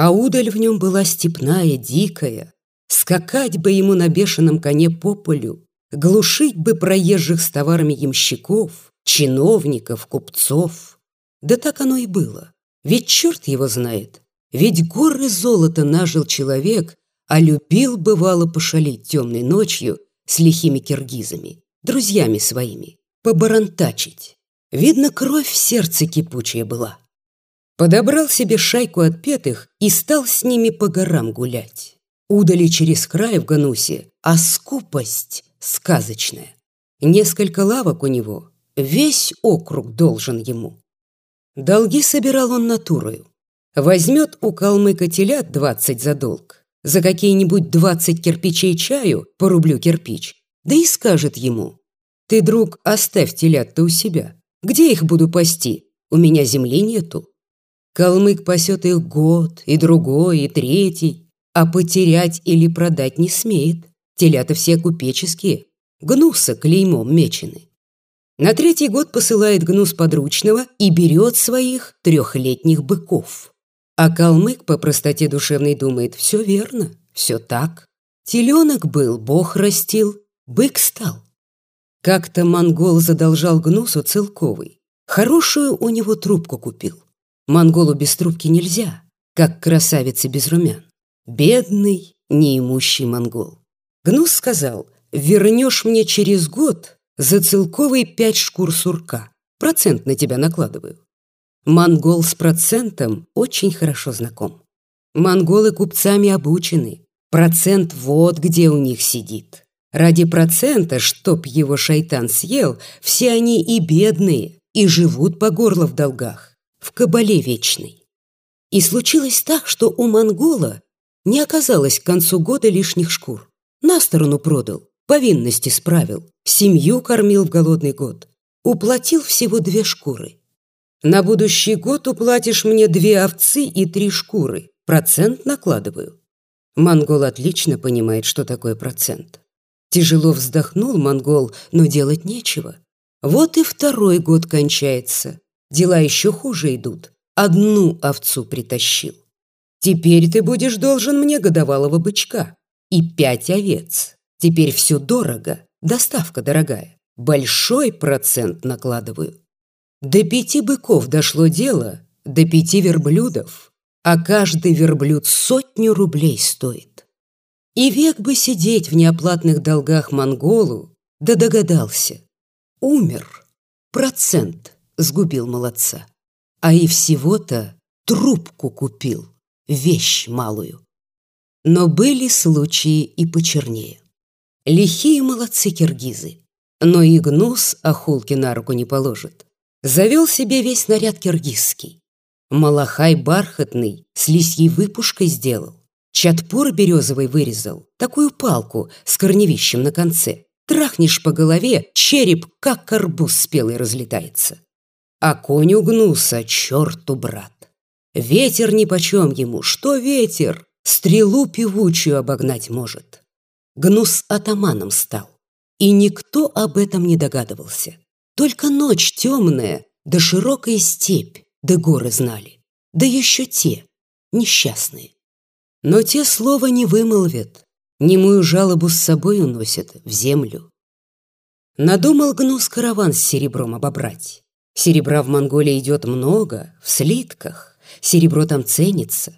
А удаль в нем была степная, дикая. Скакать бы ему на бешеном коне по полю, глушить бы проезжих с товарами ямщиков, чиновников, купцов. Да так оно и было. Ведь черт его знает. Ведь горы золота нажил человек, а любил, бывало, пошалить темной ночью с лихими киргизами, друзьями своими, побарантачить. Видно, кровь в сердце кипучая была. Подобрал себе шайку отпетых и стал с ними по горам гулять. Удали через край в Ганусе, а скупость сказочная. Несколько лавок у него, весь округ должен ему. Долги собирал он натурою. Возьмет у калмыка телят двадцать за долг, за какие-нибудь двадцать кирпичей чаю по рублю кирпич, да и скажет ему, «Ты, друг, оставь телят-то у себя, где их буду пасти? У меня земли нету. Калмык пасет их год, и другой, и третий, а потерять или продать не смеет. Телята все купеческие, гнуса клеймом мечены. На третий год посылает гнус подручного и берет своих трехлетних быков. А калмык по простоте душевной думает, все верно, все так. Теленок был, бог растил, бык стал. Как-то монгол задолжал гнусу целковый. Хорошую у него трубку купил. Монголу без трубки нельзя, как красавице без румян. Бедный, неимущий монгол. Гнус сказал, вернешь мне через год за целковый пять шкур сурка. Процент на тебя накладываю. Монгол с процентом очень хорошо знаком. Монголы купцами обучены. Процент вот где у них сидит. Ради процента, чтоб его шайтан съел, все они и бедные, и живут по горло в долгах, в кабале вечной. И случилось так, что у монгола не оказалось к концу года лишних шкур. На сторону продал, повинности справил, семью кормил в голодный год. Уплатил всего две шкуры. На будущий год уплатишь мне две овцы и три шкуры. Процент накладываю. Монгол отлично понимает, что такое процент. Тяжело вздохнул монгол, но делать нечего. Вот и второй год кончается. Дела еще хуже идут. Одну овцу притащил. Теперь ты будешь должен мне годовалого бычка. И пять овец. Теперь все дорого. Доставка дорогая. Большой процент накладываю. До пяти быков дошло дело, до пяти верблюдов. А каждый верблюд сотню рублей стоит. И век бы сидеть в неоплатных долгах монголу, да догадался. Умер. Процент сгубил молодца. А и всего-то трубку купил, вещь малую. Но были случаи и почернее. Лихие молодцы киргизы. Но и гнус охулки на руку не положит. Завел себе весь наряд киргизский. Малахай бархатный с лисьей выпушкой сделал. Чатпур березовый вырезал, такую палку с корневищем на конце. Трахнешь по голове, череп, как арбуз спелый, разлетается. А конь угнулся, черту брат. Ветер нипочем ему, что ветер? Стрелу певучую обогнать может. Гнус атаманом стал, и никто об этом не догадывался. Только ночь темная, да широкая степь, да горы знали, да еще те, несчастные. Но те слова не вымолвят, немую жалобу с собой уносят в землю. Надумал гнус караван с серебром обобрать. Серебра в Монголии идет много, в слитках, серебро там ценится.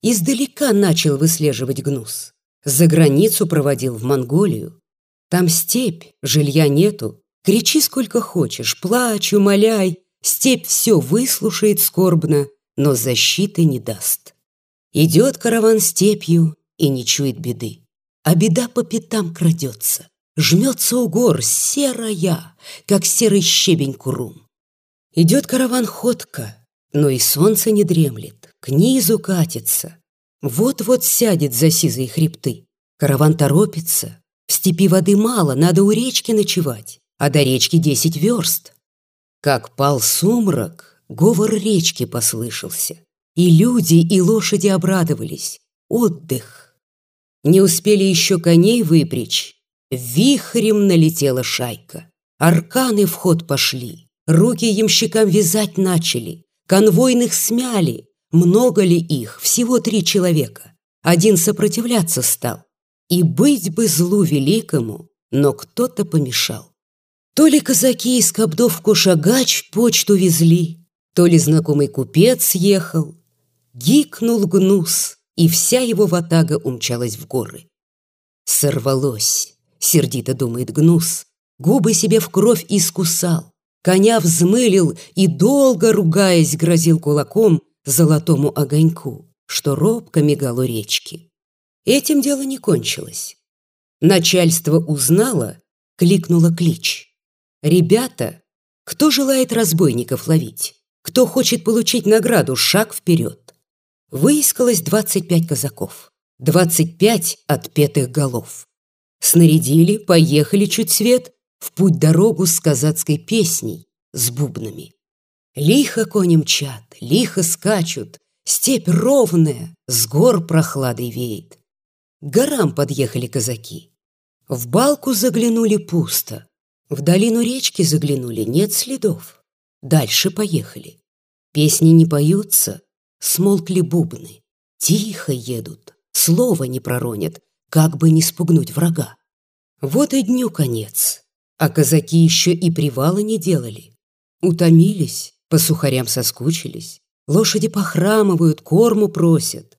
Издалека начал выслеживать гнус. За границу проводил в Монголию. Там степь, жилья нету. Кричи сколько хочешь, плачь, умоляй. Степь все выслушает скорбно, но защиты не даст. Идет караван степью и не чует беды. А беда по пятам крадется, жмется у гор, серая, как серый щебень курум. Идет караван ходка, но и солнце не дремлет, к низу катится. Вот-вот сядет за сизые хребты. Караван торопится, в степи воды мало, надо у речки ночевать, а до речки десять верст. Как пал сумрак, говор речки послышался. И люди, и лошади обрадовались. Отдых. Не успели еще коней выпрячь. Вихрем налетела шайка. Арканы в ход пошли. Руки ямщикам вязать начали. Конвойных смяли. много ли их, всего три человека. Один сопротивляться стал. И быть бы злу великому, но кто-то помешал. То ли казаки из Кобдов в почту везли, то ли знакомый купец ехал. Гикнул гнус, и вся его ватага умчалась в горы. Сорвалось, сердито думает гнус, губы себе в кровь искусал, коня взмылил и, долго ругаясь, грозил кулаком золотому огоньку, что робко мигал у речки. Этим дело не кончилось. Начальство узнало, кликнуло клич. «Ребята, кто желает разбойников ловить? Кто хочет получить награду, шаг вперед!» Выискалось 25 казаков, 25 отпетых голов. Снарядили, поехали чуть свет в путь-дорогу с казацкой песней, с бубнами. Лихо кони мчат, лихо скачут, степь ровная, с гор прохладой веет. К горам подъехали казаки. В балку заглянули пусто, в долину речки заглянули, нет следов. Дальше поехали. Песни не поются, смолкли бубны. Тихо едут, слова не проронят, как бы не спугнуть врага. Вот и дню конец, а казаки еще и привала не делали. Утомились, по сухарям соскучились, лошади похрамывают, корму просят.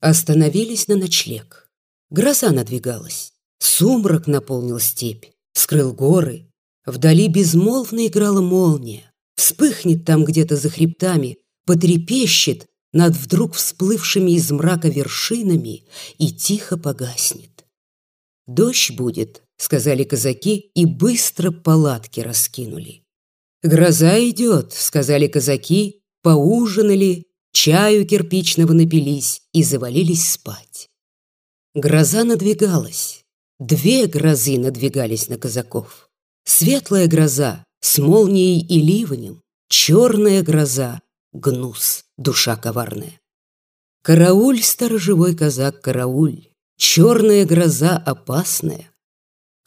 Остановились на ночлег. Гроза надвигалась, сумрак наполнил степь, скрыл горы. Вдали безмолвно играла молния, вспыхнет там где-то за хребтами, потрепещет над вдруг всплывшими из мрака вершинами и тихо погаснет. «Дождь будет», — сказали казаки, и быстро палатки раскинули. «Гроза идет», — сказали казаки, поужинали, чаю кирпичного напились и завалились спать. Гроза надвигалась. Две грозы надвигались на казаков. Светлая гроза с молнией и ливнем, черная гроза, гнус, душа коварная. Карауль, сторожевой казак, карауль, черная гроза опасная.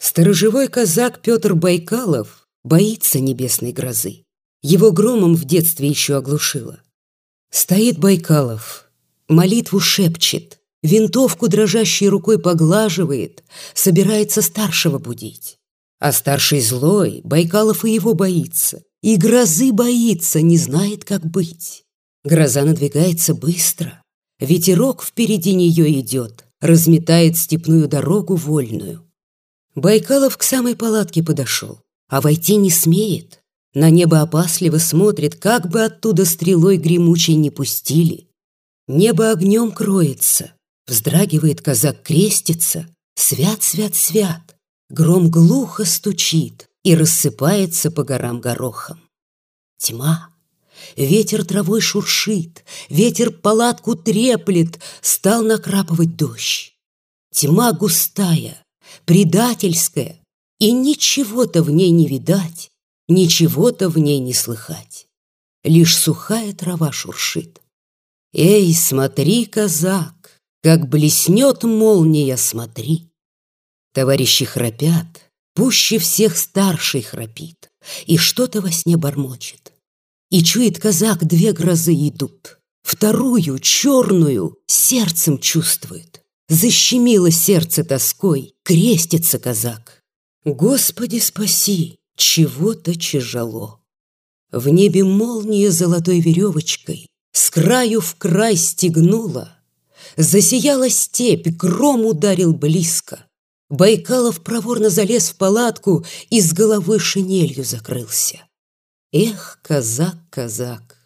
Сторожевой казак Петр Байкалов боится небесной грозы. Его громом в детстве еще оглушило. Стоит Байкалов, молитву шепчет, винтовку дрожащей рукой поглаживает, собирается старшего будить. А старший злой, Байкалов и его боится, и грозы боится, не знает, как быть. Гроза надвигается быстро, ветерок впереди нее идет, разметает степную дорогу вольную. Байкалов к самой палатке подошел а войти не смеет. На небо опасливо смотрит, как бы оттуда стрелой гремучей не пустили. Небо огнем кроется, вздрагивает казак, крестится. Свят, свят, свят. Гром глухо стучит и рассыпается по горам горохом. Тьма. Ветер травой шуршит, ветер палатку треплет, стал накрапывать дождь. Тьма густая, предательская, и ничего-то в ней не видать, ничего-то в ней не слыхать. Лишь сухая трава шуршит. Эй, смотри, казак, как блеснет молния, смотри. Товарищи храпят, пуще всех старший храпит, и что-то во сне бормочет. И чует казак, две грозы идут. Вторую, черную, сердцем чувствует. Защемило сердце тоской, крестится казак. Господи, спаси, чего-то тяжело. В небе молния золотой веревочкой С краю в край стегнула. Засияла степь, гром ударил близко. Байкалов проворно залез в палатку И с головы шинелью закрылся. Эх, казак, казак,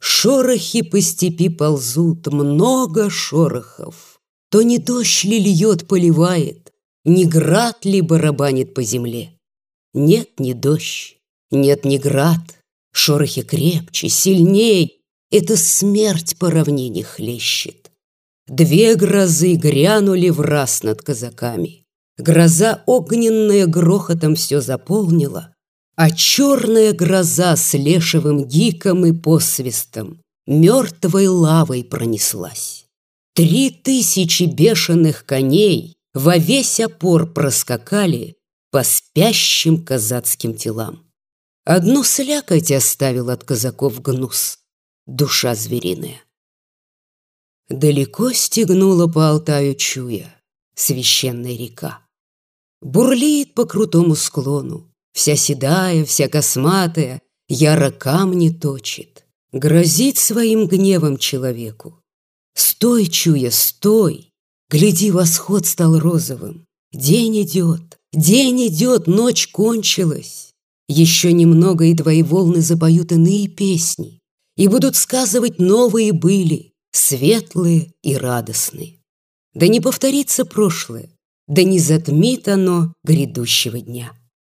Шорохи по степи ползут, много шорохов. То не дождь ли льет, поливает, не град ли барабанит по земле? Нет, не дождь, нет, не град. Шорохи крепче, сильней. Это смерть по равнине хлещет. Две грозы грянули в раз над казаками. Гроза огненная грохотом все заполнила, а черная гроза с лешевым гиком и посвистом мертвой лавой пронеслась. Три тысячи бешеных коней во весь опор проскакали по спящим казацким телам. Одну слякоть оставил от казаков гнус, душа звериная. Далеко стегнула по Алтаю чуя священная река. Бурлит по крутому склону, вся седая, вся косматая, яро камни точит, грозит своим гневом человеку. Стой, чуя, стой, гляди, восход стал розовым, день идет, день идет, ночь кончилась. Еще немного, и твои волны запоют иные песни, и будут сказывать новые были, светлые и радостные. Да не повторится прошлое, да не затмит оно грядущего дня.